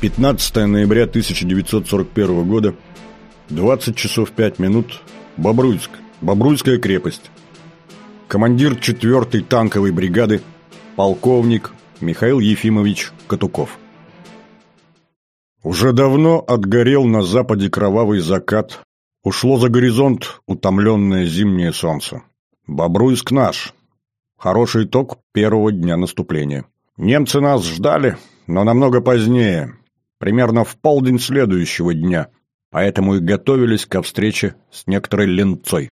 15 ноября 1941 года, 20 часов 5 минут, Бобруйск, Бобруйская крепость. Командир 4-й танковой бригады, полковник Михаил Ефимович Катуков. Уже давно отгорел на западе кровавый закат, ушло за горизонт утомленное зимнее солнце. Бобруйск наш. Хороший итог первого дня наступления. Немцы нас ждали, но намного позднее, примерно в полдень следующего дня, поэтому и готовились ко встрече с некоторой ленцой.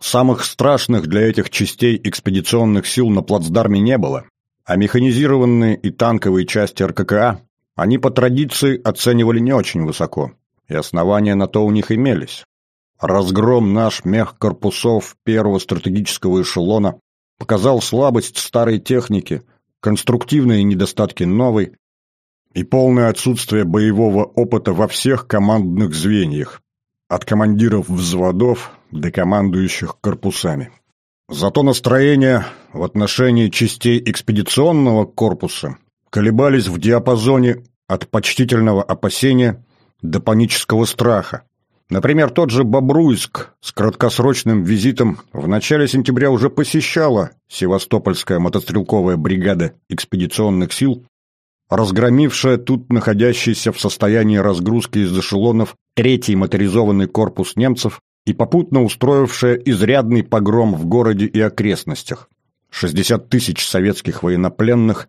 Самых страшных для этих частей экспедиционных сил на плацдарме не было, а механизированные и танковые части РККА они по традиции оценивали не очень высоко, и основания на то у них имелись. Разгром наш мехкорпусов первого стратегического эшелона показал слабость старой техники, конструктивные недостатки новой, и полное отсутствие боевого опыта во всех командных звеньях, от командиров взводов до командующих корпусами. Зато настроения в отношении частей экспедиционного корпуса колебались в диапазоне от почтительного опасения до панического страха. Например, тот же Бобруйск с краткосрочным визитом в начале сентября уже посещала Севастопольская мотострелковая бригада экспедиционных сил разгромившая тут находящийся в состоянии разгрузки из эшелонов третий моторизованный корпус немцев и попутно устроившая изрядный погром в городе и окрестностях. 60 тысяч советских военнопленных,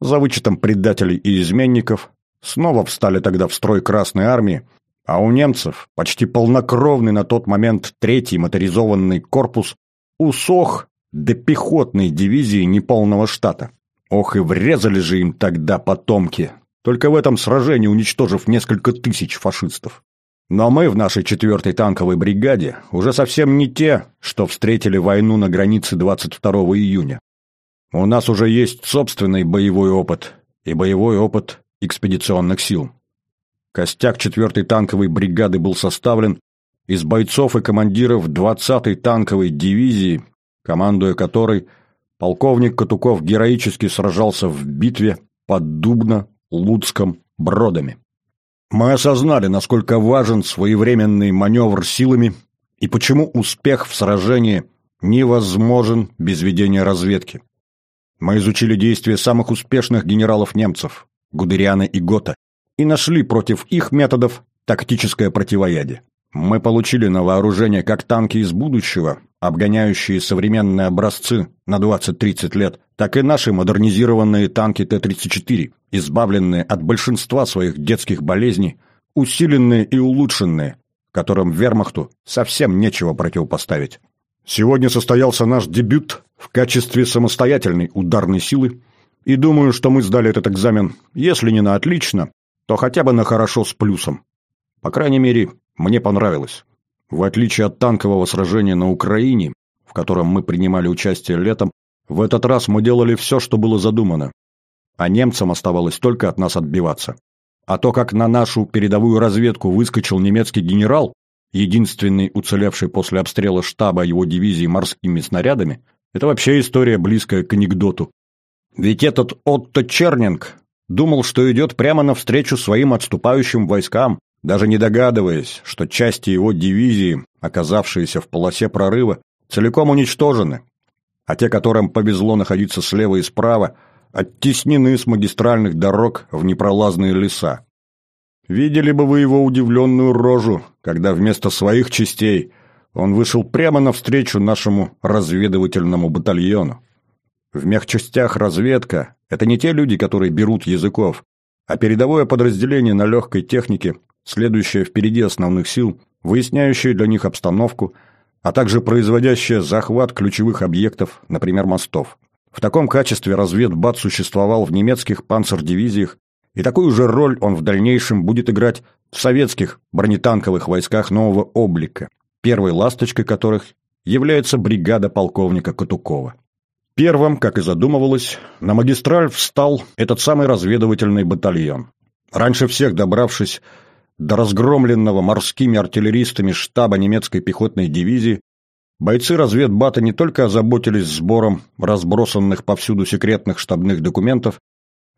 за вычетом предателей и изменников, снова встали тогда в строй Красной Армии, а у немцев почти полнокровный на тот момент третий моторизованный корпус усох до пехотной дивизии неполного штата. Ох, и врезали же им тогда потомки, только в этом сражении уничтожив несколько тысяч фашистов. Но мы в нашей четвертой танковой бригаде уже совсем не те, что встретили войну на границе 22 июня. У нас уже есть собственный боевой опыт и боевой опыт экспедиционных сил. Костяк четвертой танковой бригады был составлен из бойцов и командиров 20-й танковой дивизии, командуя которой – полковник Катуков героически сражался в битве под Дубно, Луцком, Бродами. Мы осознали, насколько важен своевременный маневр силами и почему успех в сражении невозможен без ведения разведки. Мы изучили действия самых успешных генералов немцев – Гудериана и Гота, и нашли против их методов тактическое противоядие. Мы получили на вооружение как танки из будущего, обгоняющие современные образцы на 20-30 лет, так и наши модернизированные танки Т-34, избавленные от большинства своих детских болезней, усиленные и улучшенные, которым вермахту совсем нечего противопоставить. Сегодня состоялся наш дебют в качестве самостоятельной ударной силы, и думаю, что мы сдали этот экзамен, если не на отлично, то хотя бы на хорошо с плюсом. По крайней мере, мне понравилось. В отличие от танкового сражения на Украине, в котором мы принимали участие летом, в этот раз мы делали все, что было задумано. А немцам оставалось только от нас отбиваться. А то, как на нашу передовую разведку выскочил немецкий генерал, единственный уцелевший после обстрела штаба его дивизии морскими снарядами, это вообще история близкая к анекдоту. Ведь этот Отто Чернинг думал, что идет прямо навстречу своим отступающим войскам, даже не догадываясь, что части его дивизии, оказавшиеся в полосе прорыва, целиком уничтожены, а те, которым повезло находиться слева и справа, оттеснены с магистральных дорог в непролазные леса. Видели бы вы его удивленную рожу, когда вместо своих частей он вышел прямо навстречу нашему разведывательному батальону. В мехчастях разведка – это не те люди, которые берут языков, а передовое подразделение на легкой технике, следующее впереди основных сил, выясняющее для них обстановку, а также производящее захват ключевых объектов, например, мостов. В таком качестве разведбат существовал в немецких панцердивизиях, и такую же роль он в дальнейшем будет играть в советских бронетанковых войсках нового облика, первой ласточкой которых является бригада полковника Катукова. Первым, как и задумывалось, на магистраль встал этот самый разведывательный батальон. Раньше всех добравшись до разгромленного морскими артиллеристами штаба немецкой пехотной дивизии, бойцы разведбата не только озаботились сбором разбросанных повсюду секретных штабных документов,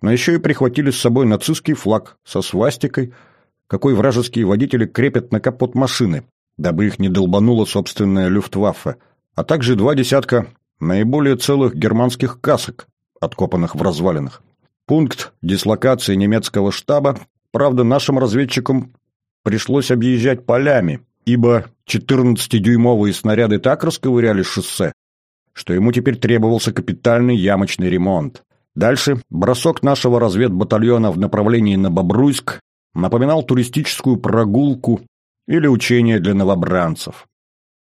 но еще и прихватили с собой нацистский флаг со свастикой, какой вражеские водители крепят на капот машины, дабы их не долбанула собственная люфтваффе, а также два десятка наиболее целых германских касок, откопанных в развалинах. Пункт дислокации немецкого штаба, правда, нашим разведчикам пришлось объезжать полями, ибо 14-дюймовые снаряды так расковыряли шоссе, что ему теперь требовался капитальный ямочный ремонт. Дальше бросок нашего разведбатальона в направлении на Бобруйск напоминал туристическую прогулку или учение для новобранцев.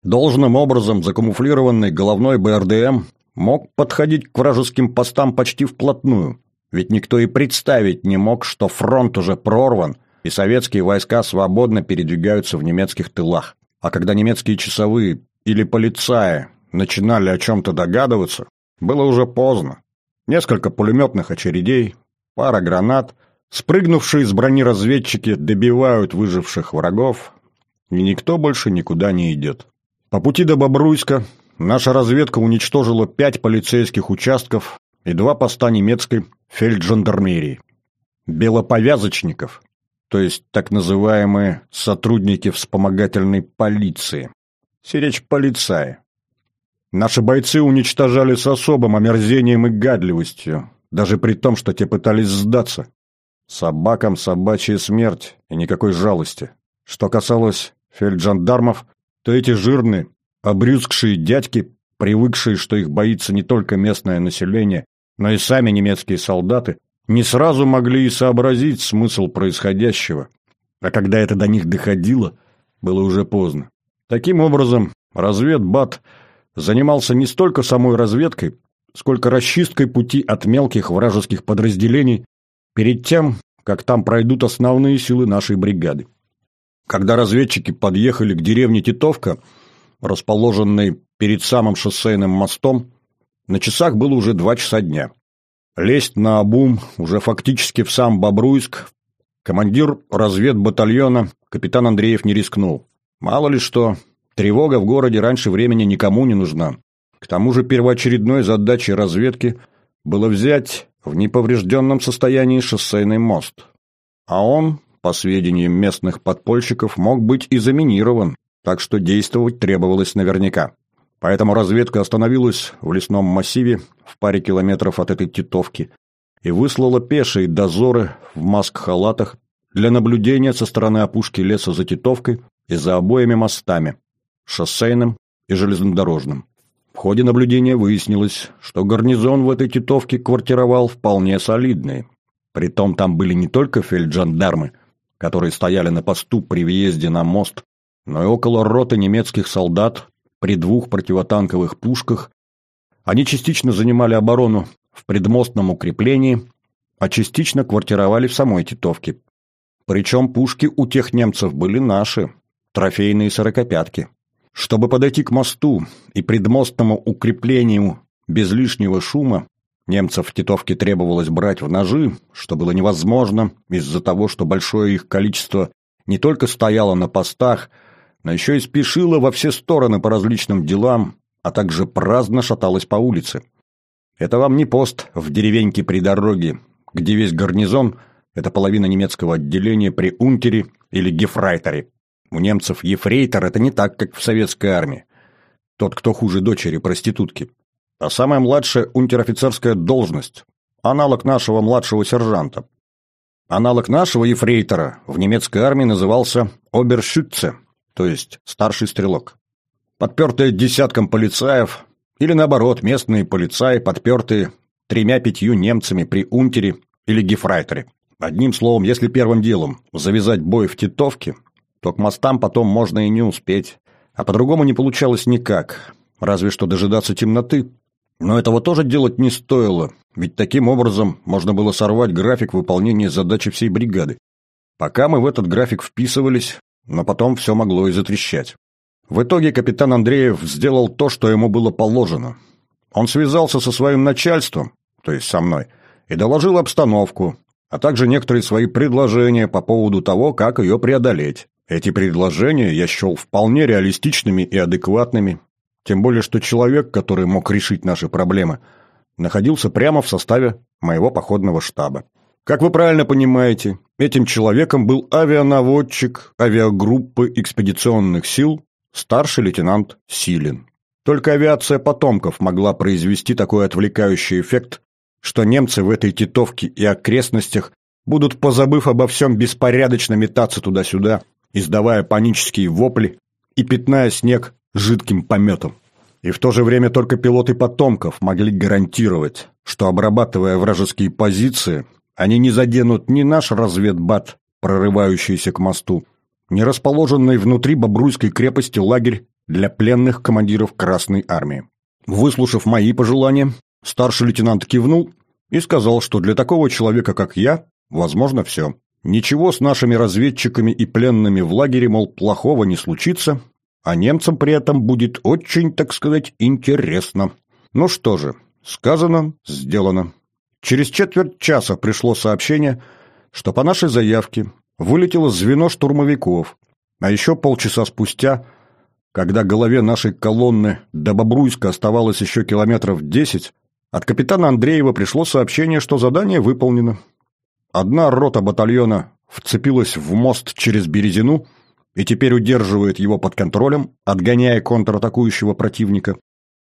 Должным образом закамуфлированный головной БРДМ мог подходить к вражеским постам почти вплотную, ведь никто и представить не мог, что фронт уже прорван, и советские войска свободно передвигаются в немецких тылах. А когда немецкие часовые или полицаи начинали о чем-то догадываться, было уже поздно. Несколько пулеметных очередей, пара гранат, спрыгнувшие с брони разведчики добивают выживших врагов, и никто больше никуда не идет. По пути до Бобруйска наша разведка уничтожила пять полицейских участков и два поста немецкой фельджандармерии. Белоповязочников, то есть так называемые сотрудники вспомогательной полиции. Сиречь полицаи. Наши бойцы уничтожали с особым омерзением и гадливостью, даже при том, что те пытались сдаться. Собакам собачья смерть и никакой жалости. Что касалось фельджандармов, то эти жирные, обрюзгшие дядьки, привыкшие, что их боится не только местное население, но и сами немецкие солдаты, не сразу могли и сообразить смысл происходящего. А когда это до них доходило, было уже поздно. Таким образом, разведбат занимался не столько самой разведкой, сколько расчисткой пути от мелких вражеских подразделений перед тем, как там пройдут основные силы нашей бригады. Когда разведчики подъехали к деревне Титовка, расположенной перед самым шоссейным мостом, на часах было уже два часа дня. Лезть на обум уже фактически в сам Бобруйск командир разведбатальона капитан Андреев не рискнул. Мало ли что, тревога в городе раньше времени никому не нужна. К тому же первоочередной задачей разведки было взять в неповрежденном состоянии шоссейный мост. А он, по сведениям местных подпольщиков, мог быть и заминирован, так что действовать требовалось наверняка. Поэтому разведка остановилась в лесном массиве в паре километров от этой титовки и выслала пешие дозоры в маск-халатах для наблюдения со стороны опушки леса за титовкой и за обоими мостами – шоссейным и железнодорожным. В ходе наблюдения выяснилось, что гарнизон в этой титовке квартировал вполне солидный. Притом там были не только фельджандармы, которые стояли на посту при въезде на мост, но и около роты немецких солдат при двух противотанковых пушках. Они частично занимали оборону в предмостном укреплении, а частично квартировали в самой Титовке. Причем пушки у тех немцев были наши, трофейные сорокопятки. Чтобы подойти к мосту и предмостному укреплению без лишнего шума, немцев в Титовке требовалось брать в ножи, что было невозможно из-за того, что большое их количество не только стояло на постах, но еще и спешила во все стороны по различным делам, а также праздно шаталась по улице. Это вам не пост в деревеньке при дороге, где весь гарнизон – это половина немецкого отделения при унтере или гефрайтере. У немцев ефрейтор – это не так, как в советской армии. Тот, кто хуже дочери проститутки. А самая младшая унтер-офицерская должность – аналог нашего младшего сержанта. Аналог нашего ефрейтора в немецкой армии назывался обершютце – то есть старший стрелок. Подпертые десятком полицаев, или наоборот, местные полицаи, подпертые тремя-пятью немцами при унтере или гефрайтере. Одним словом, если первым делом завязать бой в Титовке, то к мостам потом можно и не успеть. А по-другому не получалось никак, разве что дожидаться темноты. Но этого тоже делать не стоило, ведь таким образом можно было сорвать график выполнения задачи всей бригады. Пока мы в этот график вписывались, но потом все могло и затрещать. В итоге капитан Андреев сделал то, что ему было положено. Он связался со своим начальством, то есть со мной, и доложил обстановку, а также некоторые свои предложения по поводу того, как ее преодолеть. Эти предложения я счел вполне реалистичными и адекватными, тем более что человек, который мог решить наши проблемы, находился прямо в составе моего походного штаба. Как вы правильно понимаете, этим человеком был авианаводчик авиагруппы экспедиционных сил старший лейтенант Силин. Только авиация потомков могла произвести такой отвлекающий эффект, что немцы в этой титовке и окрестностях будут, позабыв обо всем, беспорядочно метаться туда-сюда, издавая панические вопли и пятная снег жидким пометом. И в то же время только пилоты потомков могли гарантировать, что, обрабатывая вражеские позиции, они не заденут ни наш разведбат, прорывающийся к мосту, ни расположенный внутри Бобруйской крепости лагерь для пленных командиров Красной Армии. Выслушав мои пожелания, старший лейтенант кивнул и сказал, что для такого человека, как я, возможно все. Ничего с нашими разведчиками и пленными в лагере, мол, плохого не случится, а немцам при этом будет очень, так сказать, интересно. Ну что же, сказано, сделано. Через четверть часа пришло сообщение, что по нашей заявке вылетело звено штурмовиков, а еще полчаса спустя, когда голове нашей колонны до Бобруйска оставалось еще километров десять, от капитана Андреева пришло сообщение, что задание выполнено. Одна рота батальона вцепилась в мост через Березину и теперь удерживает его под контролем, отгоняя контратакующего противника.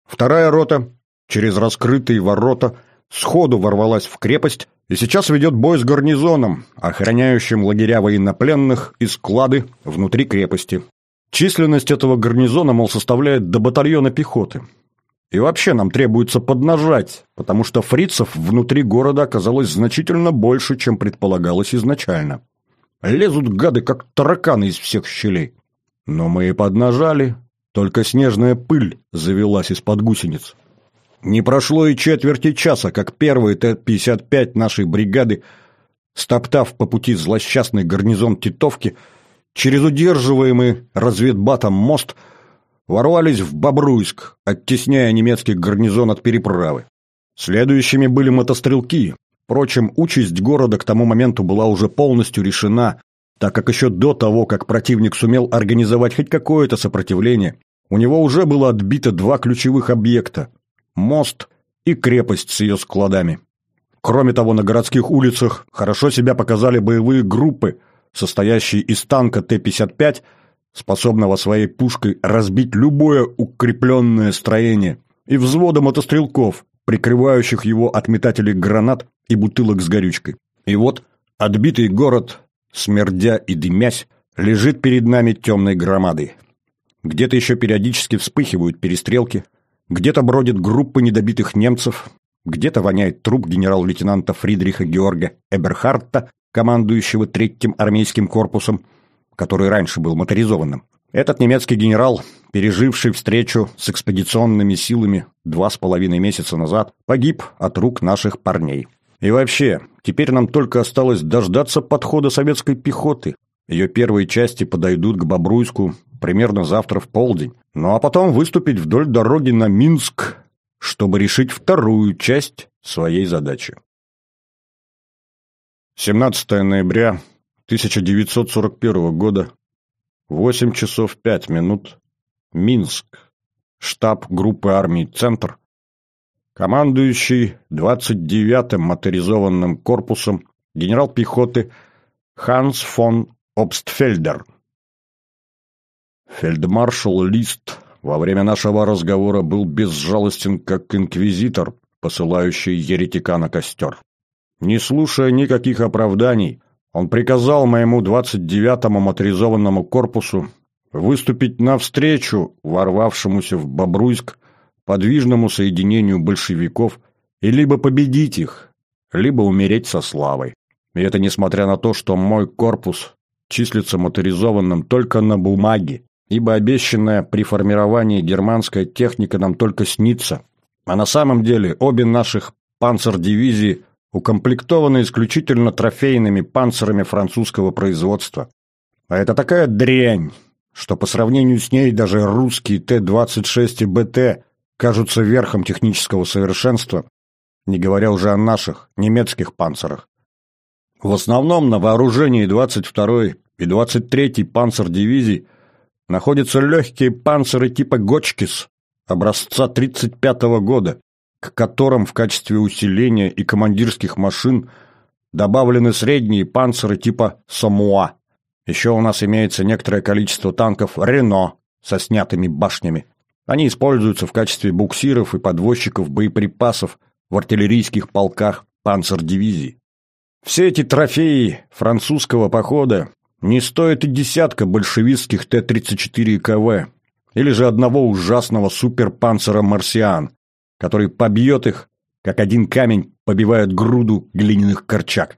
Вторая рота через раскрытые ворота сходу ворвалась в крепость и сейчас ведет бой с гарнизоном, охраняющим лагеря военнопленных и склады внутри крепости. Численность этого гарнизона, мол, составляет до батальона пехоты. И вообще нам требуется поднажать, потому что фрицев внутри города оказалось значительно больше, чем предполагалось изначально. Лезут гады, как тараканы из всех щелей. Но мы и поднажали, только снежная пыль завелась из-под гусениц. Не прошло и четверти часа, как первый Т-55 нашей бригады, стоптав по пути злосчастный гарнизон Титовки, через удерживаемый разведбатом мост ворвались в Бобруйск, оттесняя немецкий гарнизон от переправы. Следующими были мотострелки, Впрочем, участь города к тому моменту была уже полностью решена, так как еще до того, как противник сумел организовать хоть какое-то сопротивление, у него уже было отбито два ключевых объекта – мост и крепость с ее складами. Кроме того, на городских улицах хорошо себя показали боевые группы, состоящие из танка Т-55, способного своей пушкой разбить любое укрепленное строение, и взвода мотострелков, прикрывающих его от метателей гранат и бутылок с горючкой. И вот отбитый город, смердя и дымясь, лежит перед нами темной громадой. Где-то еще периодически вспыхивают перестрелки, где-то бродит группа недобитых немцев, где-то воняет труп генерал-лейтенанта Фридриха Георга Эберхарта, командующего третьим армейским корпусом, который раньше был моторизованным. Этот немецкий генерал, переживший встречу с экспедиционными силами два с половиной месяца назад, погиб от рук наших парней. И вообще, теперь нам только осталось дождаться подхода советской пехоты. Ее первые части подойдут к Бобруйску примерно завтра в полдень. Ну а потом выступить вдоль дороги на Минск, чтобы решить вторую часть своей задачи. 17 ноября 1941 года, 8 часов 5 минут, Минск, штаб группы армий «Центр», командующий 29-м моторизованным корпусом генерал пехоты Ханс фон Обстфельдер. Фельдмаршал Лист во время нашего разговора был безжалостен, как инквизитор, посылающий еретика на костер. Не слушая никаких оправданий, он приказал моему 29-му моторизованному корпусу выступить навстречу ворвавшемуся в Бобруйск подвижному соединению большевиков и либо победить их, либо умереть со славой. И это несмотря на то, что мой корпус числится моторизованным только на бумаге, ибо обещанная при формировании германская техника нам только снится. А на самом деле обе наших панцердивизии укомплектованы исключительно трофейными панцирами французского производства. А это такая дрянь, что по сравнению с ней даже русские Т-26 и БТ кажутся верхом технического совершенства, не говоря уже о наших, немецких панцерах. В основном на вооружении 22-й и 23-й панцердивизий находятся легкие панциры типа «Гочкис» образца 35 -го года, к которым в качестве усиления и командирских машин добавлены средние панциры типа «Самуа». Еще у нас имеется некоторое количество танков «Рено» со снятыми башнями. Они используются в качестве буксиров и подвозчиков боеприпасов в артиллерийских полках панцердивизий. Все эти трофеи французского похода не стоят и десятка большевистских Т-34 КВ или же одного ужасного суперпанцера «Марсиан», который побьет их, как один камень побивает груду глиняных корчак.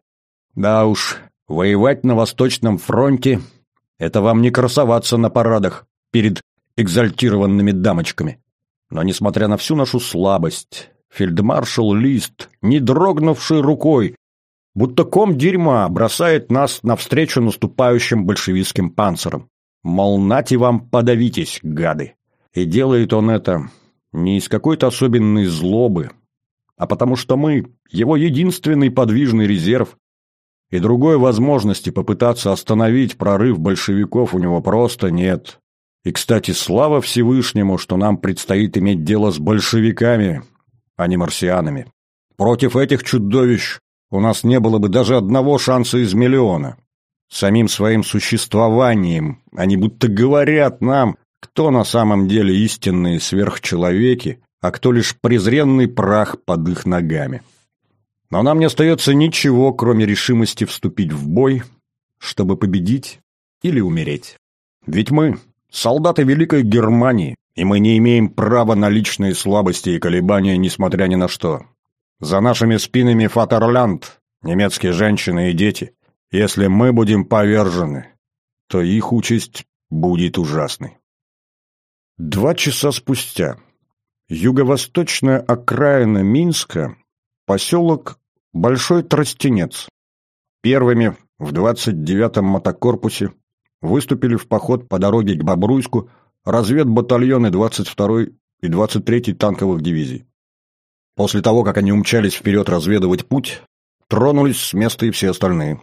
Да уж, воевать на Восточном фронте — это вам не красоваться на парадах перед экзальтированными дамочками. Но, несмотря на всю нашу слабость, фельдмаршал Лист, не дрогнувший рукой, будто ком дерьма бросает нас навстречу наступающим большевистским панцирам. Мол, нате вам подавитесь, гады. И делает он это не из какой-то особенной злобы, а потому что мы — его единственный подвижный резерв, и другой возможности попытаться остановить прорыв большевиков у него просто нет. И, кстати, слава Всевышнему, что нам предстоит иметь дело с большевиками, а не марсианами. Против этих чудовищ у нас не было бы даже одного шанса из миллиона. Самим своим существованием они будто говорят нам, кто на самом деле истинные сверхчеловеки, а кто лишь презренный прах под их ногами. Но нам не остается ничего, кроме решимости вступить в бой, чтобы победить или умереть. Ведь мы — солдаты Великой Германии, и мы не имеем права на личные слабости и колебания, несмотря ни на что. За нашими спинами Фатерлянд, немецкие женщины и дети. Если мы будем повержены, то их участь будет ужасной. Два часа спустя. Юго-восточная окраина Минска, поселок Большой Тростенец. Первыми в 29-м мотокорпусе выступили в поход по дороге к Бобруйску разведбатальоны 22-й и 23-й танковых дивизий. После того, как они умчались вперед разведывать путь, тронулись с места и все остальные.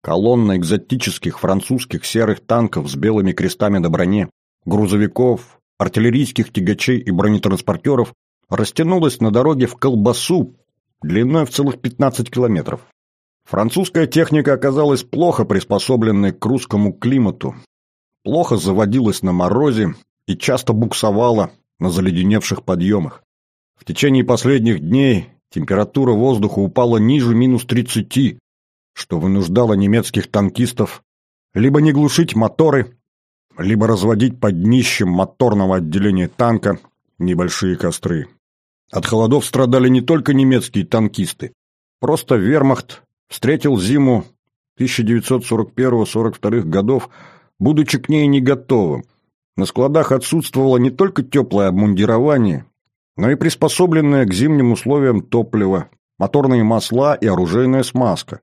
Колонна экзотических французских серых танков с белыми крестами на броне, грузовиков, артиллерийских тягачей и бронетранспортеров растянулась на дороге в колбасу длиной в целых 15 километров. Французская техника оказалась плохо приспособленной к русскому климату, плохо заводилась на морозе и часто буксовала на заледеневших подъемах. В течение последних дней температура воздуха упала ниже минус 30, что вынуждало немецких танкистов либо не глушить моторы, либо разводить под днищем моторного отделения танка небольшие костры. От холодов страдали не только немецкие танкисты. Просто вермахт встретил зиму 1941-42 годов, будучи к ней не готовым. На складах отсутствовало не только теплое обмундирование, но и приспособленное к зимним условиям топливо, моторные масла и оружейная смазка.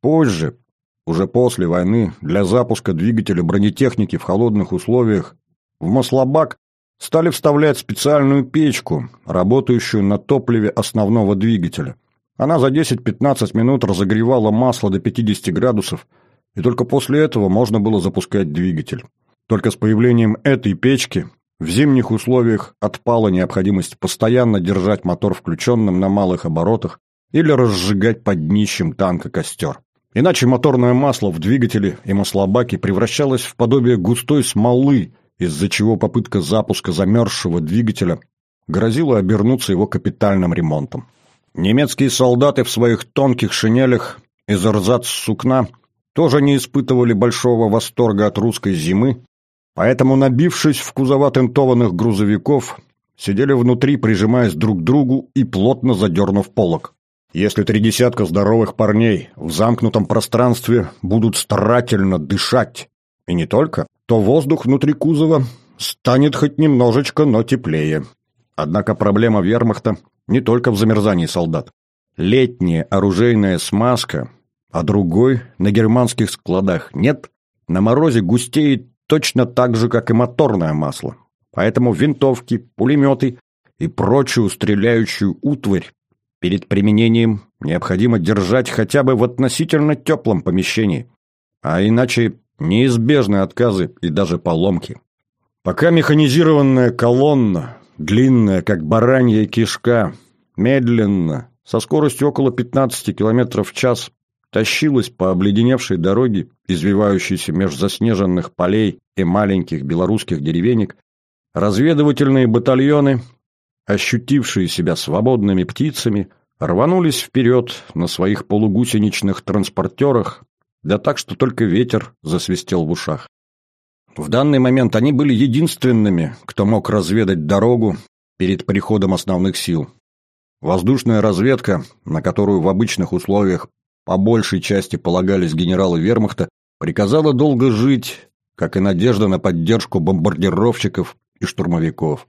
Позже, уже после войны, для запуска двигателя бронетехники в холодных условиях в маслобак стали вставлять специальную печку, работающую на топливе основного двигателя. Она за 10-15 минут разогревала масло до 50 градусов, и только после этого можно было запускать двигатель. Только с появлением этой печки в зимних условиях отпала необходимость постоянно держать мотор включенным на малых оборотах или разжигать под днищем танка костер. Иначе моторное масло в двигателе и маслобаке превращалось в подобие густой смолы, из-за чего попытка запуска замерзшего двигателя грозила обернуться его капитальным ремонтом. Немецкие солдаты в своих тонких шинелях из рзац-сукна тоже не испытывали большого восторга от русской зимы Поэтому, набившись в кузова тентованных грузовиков, сидели внутри, прижимаясь друг к другу и плотно задернув полок. Если три десятка здоровых парней в замкнутом пространстве будут старательно дышать, и не только, то воздух внутри кузова станет хоть немножечко, но теплее. Однако проблема вермахта не только в замерзании солдат. Летняя оружейная смазка, а другой на германских складах нет, на морозе густеет точно так же, как и моторное масло. Поэтому винтовки, пулеметы и прочую стреляющую утварь перед применением необходимо держать хотя бы в относительно теплом помещении, а иначе неизбежны отказы и даже поломки. Пока механизированная колонна, длинная, как баранья кишка, медленно, со скоростью около 15 км в час, тащилась по обледеневшей дороге, извивающейся меж заснеженных полей и маленьких белорусских деревенек, разведывательные батальоны, ощутившие себя свободными птицами, рванулись вперед на своих полугусеничных транспортерах, да так, что только ветер засвистел в ушах. В данный момент они были единственными, кто мог разведать дорогу перед приходом основных сил. Воздушная разведка, на которую в обычных условиях по большей части полагались генералы вермахта, приказала долго жить, как и надежда на поддержку бомбардировщиков и штурмовиков.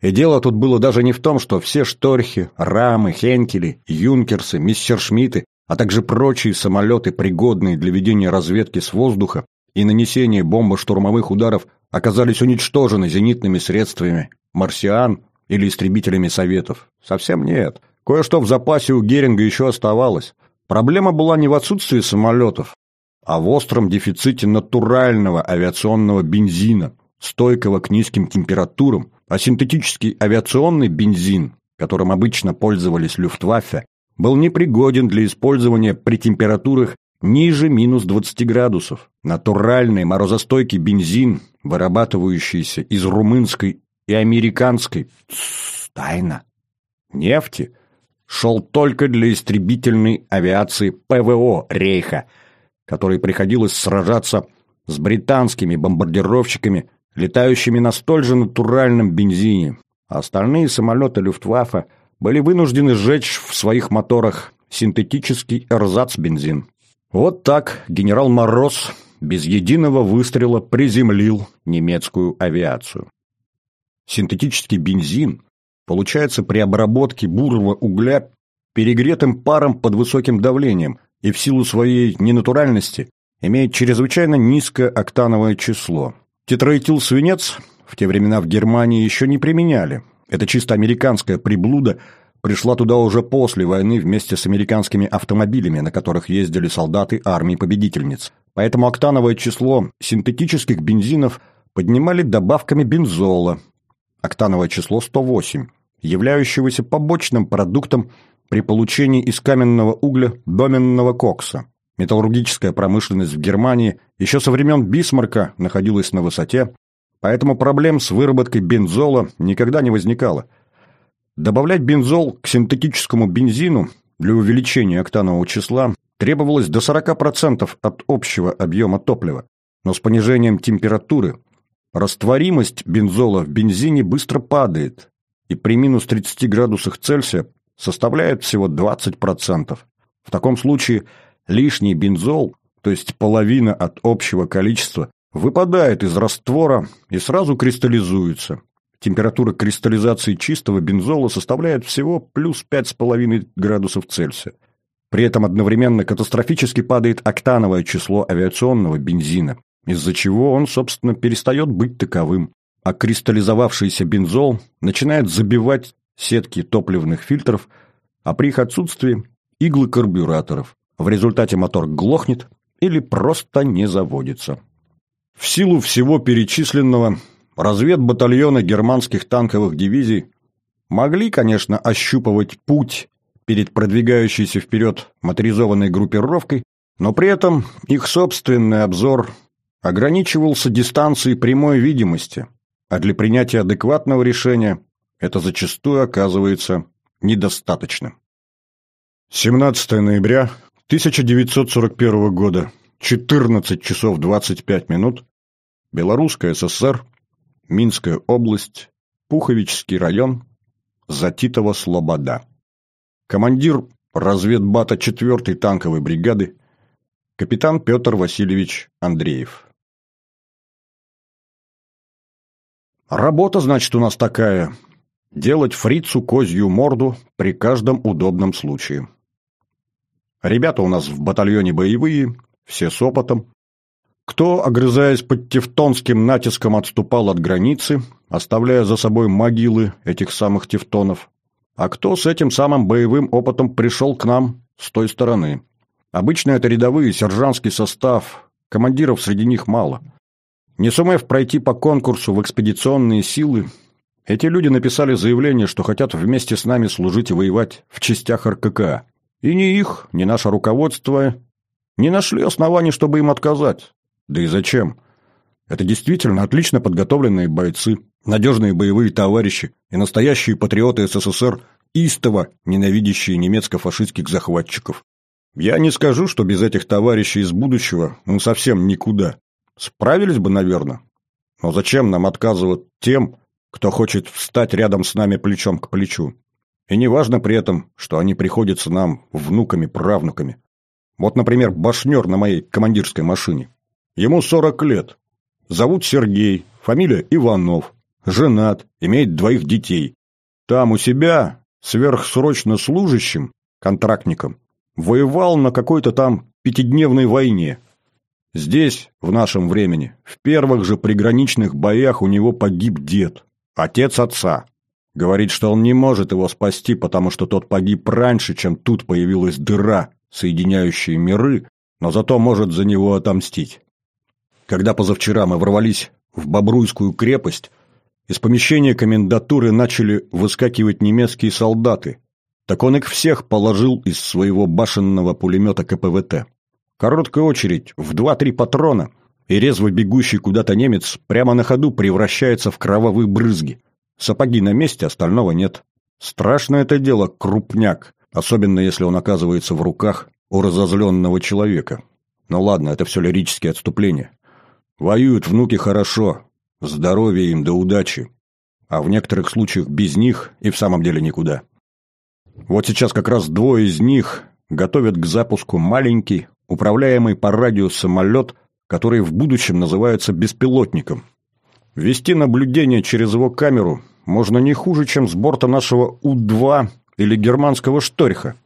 И дело тут было даже не в том, что все шторхи, рамы, хенкели, юнкерсы, мистершмитты, а также прочие самолеты, пригодные для ведения разведки с воздуха и нанесения бомбо-штурмовых ударов, оказались уничтожены зенитными средствами марсиан или истребителями Советов. Совсем нет. Кое-что в запасе у Геринга еще оставалось. Проблема была не в отсутствии самолетов, а в остром дефиците натурального авиационного бензина, стойкого к низким температурам, а синтетический авиационный бензин, которым обычно пользовались Люфтваффе, был непригоден для использования при температурах ниже минус 20 градусов. Натуральный морозостойкий бензин, вырабатывающийся из румынской и американской тайна нефти, шел только для истребительной авиации ПВО Рейха, которой приходилось сражаться с британскими бомбардировщиками, летающими на столь же натуральном бензине. А остальные самолеты Люфтваффе были вынуждены сжечь в своих моторах синтетический эрзац-бензин. Вот так генерал Мороз без единого выстрела приземлил немецкую авиацию. Синтетический бензин получается при обработке бурого угля перегретым паром под высоким давлением и в силу своей ненатуральности имеет чрезвычайно низкое октановое число. Тетраэтил-свинец в те времена в Германии еще не применяли. Это чисто американская приблуда пришла туда уже после войны вместе с американскими автомобилями, на которых ездили солдаты армии победительниц. Поэтому октановое число синтетических бензинов поднимали добавками бензола, октановое число 108, являющегося побочным продуктом при получении из каменного угля доменного кокса. Металлургическая промышленность в Германии еще со времен Бисмарка находилась на высоте, поэтому проблем с выработкой бензола никогда не возникало. Добавлять бензол к синтетическому бензину для увеличения октанового числа требовалось до 40% от общего объема топлива, но с понижением температуры Растворимость бензола в бензине быстро падает и при минус 30 градусах Цельсия составляет всего 20%. В таком случае лишний бензол, то есть половина от общего количества, выпадает из раствора и сразу кристаллизуется. Температура кристаллизации чистого бензола составляет всего плюс 5,5 градусов Цельсия. При этом одновременно катастрофически падает октановое число авиационного бензина, из-за чего он, собственно, перестает быть таковым, а кристаллизовавшийся бензол начинает забивать сетки топливных фильтров, а при их отсутствии – иглы карбюраторов. В результате мотор глохнет или просто не заводится. В силу всего перечисленного разведбатальоны германских танковых дивизий могли, конечно, ощупывать путь перед продвигающейся вперед моторизованной группировкой, но при этом их собственный обзор ограничивался дистанцией прямой видимости, а для принятия адекватного решения это зачастую оказывается недостаточным. 17 ноября 1941 года, 14 часов 25 минут, Белорусская ССР, Минская область, Пуховический район, Затитова Слобода. Командир разведбата 4-й танковой бригады, капитан Петр Васильевич Андреев. Работа, значит, у нас такая. Делать фрицу козью морду при каждом удобном случае. Ребята у нас в батальоне боевые, все с опытом. Кто, огрызаясь под тевтонским натиском, отступал от границы, оставляя за собой могилы этих самых тевтонов, а кто с этим самым боевым опытом пришел к нам с той стороны. Обычно это рядовые, сержантский состав, командиров среди них мало – не сумев пройти по конкурсу в экспедиционные силы, эти люди написали заявление, что хотят вместе с нами служить и воевать в частях РКК. И ни их, ни наше руководство Не нашли оснований, чтобы им отказать. Да и зачем? Это действительно отлично подготовленные бойцы, надежные боевые товарищи и настоящие патриоты СССР, истово ненавидящие немецко-фашистских захватчиков. Я не скажу, что без этих товарищей из будущего мы совсем никуда. Справились бы, наверное. Но зачем нам отказывать тем, кто хочет встать рядом с нами плечом к плечу? И не важно при этом, что они приходятся нам внуками-правнуками. Вот, например, башнер на моей командирской машине. Ему 40 лет. Зовут Сергей, фамилия Иванов. Женат, имеет двоих детей. Там у себя, сверхсрочно служащим, контрактником, воевал на какой-то там пятидневной войне. Здесь, в нашем времени, в первых же приграничных боях у него погиб дед, отец отца. Говорит, что он не может его спасти, потому что тот погиб раньше, чем тут появилась дыра, соединяющая миры, но зато может за него отомстить. Когда позавчера мы ворвались в Бобруйскую крепость, из помещения комендатуры начали выскакивать немецкие солдаты, так он их всех положил из своего башенного пулемета КПВТ. Короткая очередь в два-три патрона, и резво бегущий куда-то немец прямо на ходу превращается в кровавые брызги. Сапоги на месте, остального нет. Страшно это дело, крупняк, особенно если он оказывается в руках у разозленного человека. Ну ладно, это все лирические отступления. Воюют внуки хорошо, здоровья им да удачи. А в некоторых случаях без них и в самом деле никуда. Вот сейчас как раз двое из них готовят к запуску маленький, управляемый по радио самолет, который в будущем называется беспилотником. Вести наблюдение через его камеру можно не хуже, чем с борта нашего У-2 или германского Шторха.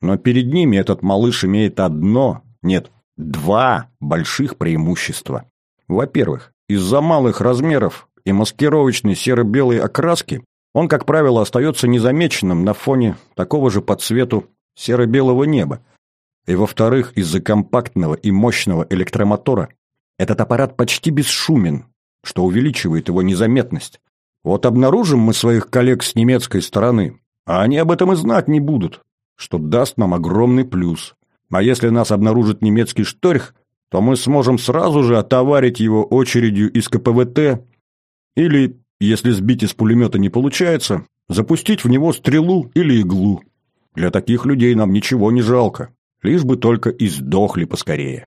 Но перед ними этот малыш имеет одно, нет, два больших преимущества. Во-первых, из-за малых размеров и маскировочной серо-белой окраски он, как правило, остается незамеченным на фоне такого же по цвету серо-белого неба. И во-вторых, из-за компактного и мощного электромотора этот аппарат почти бесшумен, что увеличивает его незаметность. Вот обнаружим мы своих коллег с немецкой стороны, а они об этом и знать не будут, что даст нам огромный плюс. А если нас обнаружит немецкий шторх, то мы сможем сразу же отоварить его очередью из КПВТ или, если сбить из пулемета не получается, запустить в него стрелу или иглу. Для таких людей нам ничего не жалко, лишь бы только и сдохли поскорее.